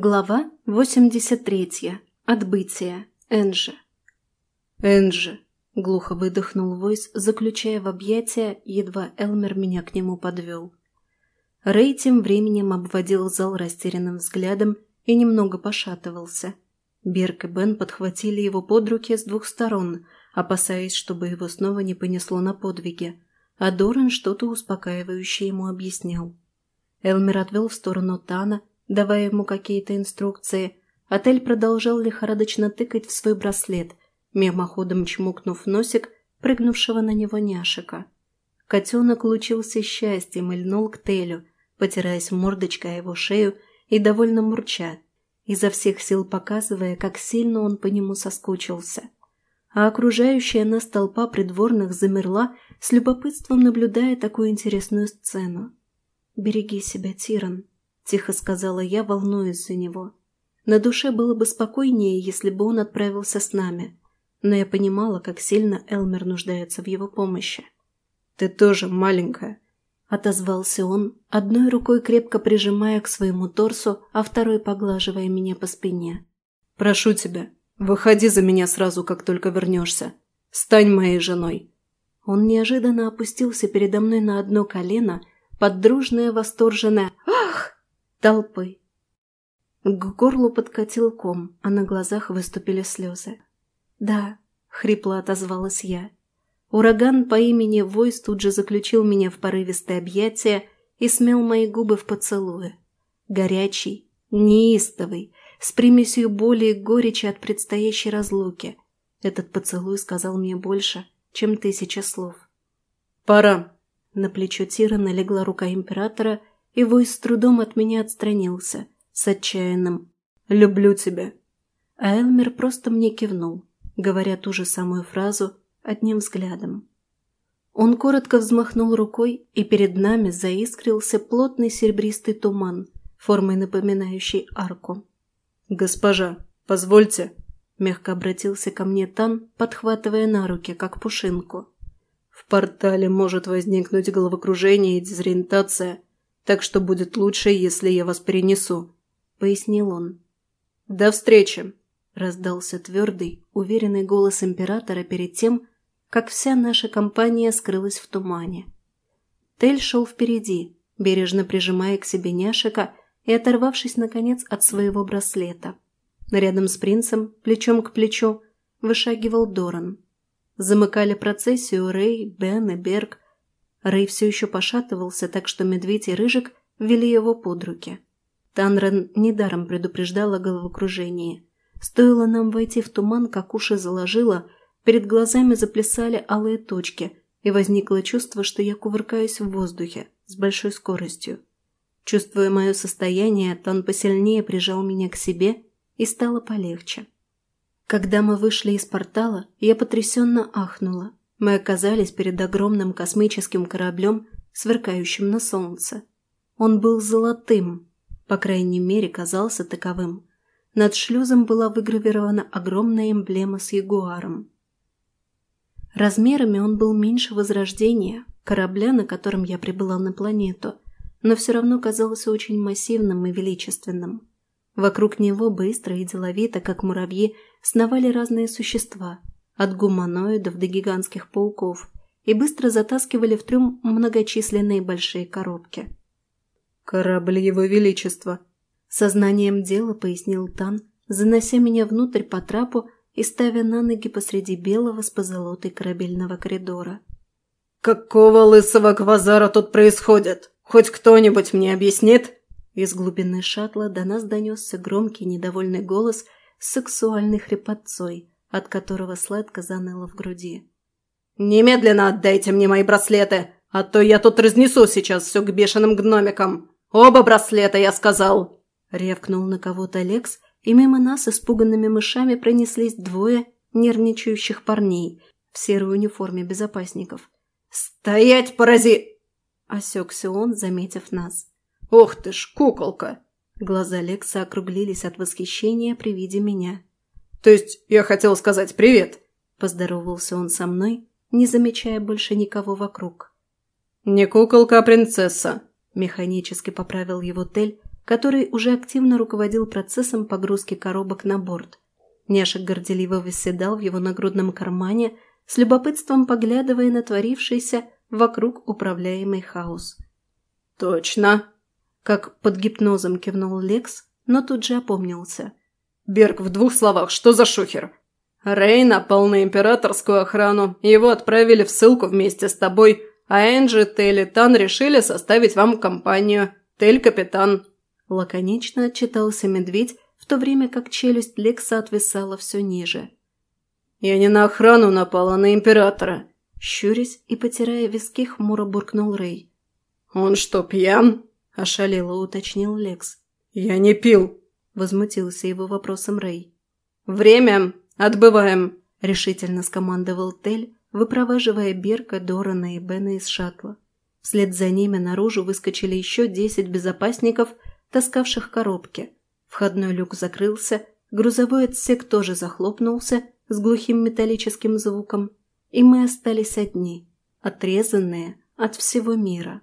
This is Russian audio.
Глава 83. Отбытие. Энджи. «Энджи!» – глухо выдохнул Войс, заключая в объятия, едва Элмер меня к нему подвел. Рэй тем временем обводил зал растерянным взглядом и немного пошатывался. Берк и Бен подхватили его под руки с двух сторон, опасаясь, чтобы его снова не понесло на подвиги, а Доран что-то успокаивающее ему объяснял. Элмер отвел в сторону Тана, давая ему какие-то инструкции. Отель продолжал лихорадочно тыкать в свой браслет, мимоходом чмокнув носик прыгнувшего на него няшика. Котенок лучился счастьем и льнул к Телю, потираясь мордочкой о его шею и довольно мурча, изо всех сил показывая, как сильно он по нему соскучился. А окружающая нас толпа придворных замерла, с любопытством наблюдая такую интересную сцену. «Береги себя, Тиран», тихо сказала я, волнуясь за него. На душе было бы спокойнее, если бы он отправился с нами, но я понимала, как сильно Элмер нуждается в его помощи. «Ты тоже маленькая», — отозвался он, одной рукой крепко прижимая к своему торсу, а второй поглаживая меня по спине. «Прошу тебя, выходи за меня сразу, как только вернешься. Стань моей женой». Он неожиданно опустился передо мной на одно колено, под дружное восторженное «Ах!» Толпы. К горлу подкатил ком, а на глазах выступили слезы. «Да», — хрипло отозвалась я. Ураган по имени Войс тут же заключил меня в порывистое объятие и смел мои губы в поцелуе. Горячий, неистовый, с примесью боли и горечи от предстоящей разлуки. Этот поцелуй сказал мне больше, чем тысяча слов. «Пора!» На плечо Тира налегла рука императора, и Вой с трудом от меня отстранился, с отчаянным «люблю тебя». А Элмер просто мне кивнул, говоря ту же самую фразу одним взглядом. Он коротко взмахнул рукой, и перед нами заискрился плотный серебристый туман, формой напоминающий арку. «Госпожа, позвольте», — мягко обратился ко мне Тан, подхватывая на руки, как пушинку. «В портале может возникнуть головокружение и дезориентация так что будет лучше, если я вас перенесу», — пояснил он. «До встречи!» — раздался твердый, уверенный голос императора перед тем, как вся наша компания скрылась в тумане. Тель шел впереди, бережно прижимая к себе няшика и оторвавшись, наконец, от своего браслета. Рядом с принцем, плечом к плечу, вышагивал Доран. Замыкали процессию Рэй, Бен и Берг, Рэй все еще пошатывался, так что медведь и рыжик вели его под руки. Танрен недаром предупреждал о головокружении. Стоило нам войти в туман, как уши заложило, перед глазами заплясали алые точки, и возникло чувство, что я кувыркаюсь в воздухе с большой скоростью. Чувствуя мое состояние, Тан посильнее прижал меня к себе, и стало полегче. Когда мы вышли из портала, я потрясенно ахнула. Мы оказались перед огромным космическим кораблем, сверкающим на солнце. Он был золотым, по крайней мере, казался таковым. Над шлюзом была выгравирована огромная эмблема с ягуаром. Размерами он был меньше Возрождения, корабля, на котором я прибыла на планету, но все равно казался очень массивным и величественным. Вокруг него быстро и деловито, как муравьи, сновали разные существа – от гуманоидов до гигантских пауков, и быстро затаскивали в трюм многочисленные большие коробки. «Корабль Его Величества», — сознанием дела пояснил Тан, занося меня внутрь по трапу и ставя на ноги посреди белого с позолотой корабельного коридора. «Какого лысого квазара тут происходит? Хоть кто-нибудь мне объяснит?» Из глубины шаттла до нас донесся громкий недовольный голос с сексуальной хрипотцой, от которого сладко заныло в груди. «Немедленно отдайте мне мои браслеты, а то я тут разнесу сейчас все к бешеным гномикам! Оба браслета, я сказал!» Ревкнул на кого-то Лекс, и мимо нас испуганными мышами пронеслись двое нервничающих парней в серой униформе безопасников. «Стоять, парази!» Осекся он, заметив нас. «Ух ты ж, куколка!» Глаза Лекса округлились от восхищения при виде меня. То есть я хотел сказать привет!» Поздоровался он со мной, не замечая больше никого вокруг. «Не куколка, а принцесса!» Механически поправил его Тель, который уже активно руководил процессом погрузки коробок на борт. Няшек горделиво восседал в его нагрудном кармане, с любопытством поглядывая на творившийся вокруг управляемый хаос. «Точно!» – как под гипнозом кивнул Лекс, но тут же опомнился. «Берг, в двух словах, что за шухер?» «Рей напал на императорскую охрану, его отправили в ссылку вместе с тобой, а Энджи, Телли, Тан решили составить вам компанию. Тель-капитан, Лаконично отчитался медведь, в то время как челюсть Лекса отвисала все ниже. «Я не на охрану напала, а на императора!» Щурясь и потирая виски, хмуро буркнул Рэй. «Он что, пьян?» – ошалело уточнил Лекс. «Я не пил!» – возмутился его вопросом Рэй. «Время! Отбываем!» – решительно скомандовал Тель, выпроваживая Берка, Дорана и Бена из шаттла. Вслед за ними наружу выскочили еще десять безопасников – таскавших коробки. Входной люк закрылся, грузовой отсек тоже захлопнулся с глухим металлическим звуком, и мы остались одни, отрезанные от всего мира.